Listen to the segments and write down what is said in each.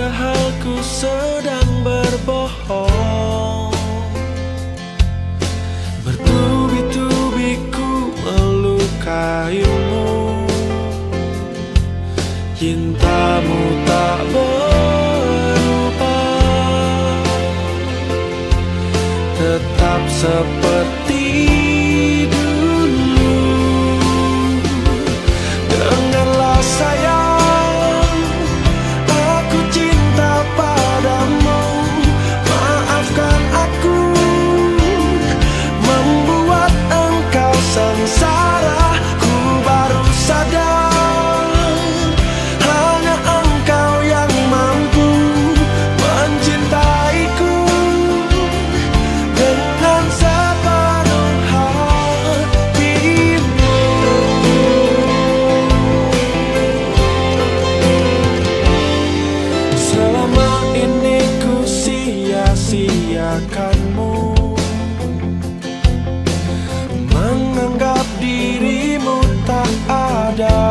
padahalku sedang berbohong. Bertubi-tubi ku melukaimu Cintamu tak berubah. Tetap seperti sia-siakanmu Menganggap dirimu tak ada.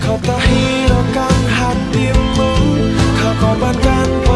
Kau tak hiraukan hatimu. Kau korbankan